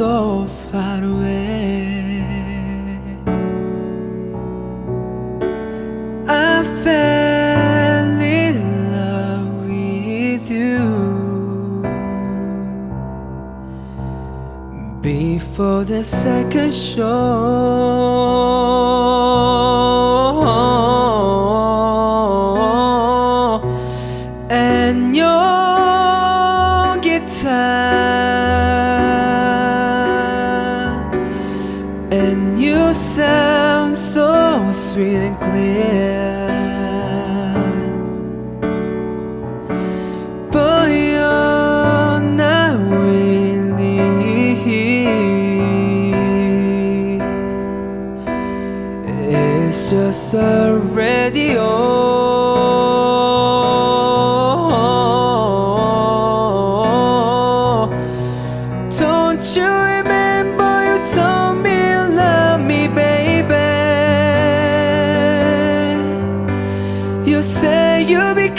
so far away. I fell in love with you before the second show, and your you sound so sweet and clear. But you're not really It's just a radio Don't you You say you'll be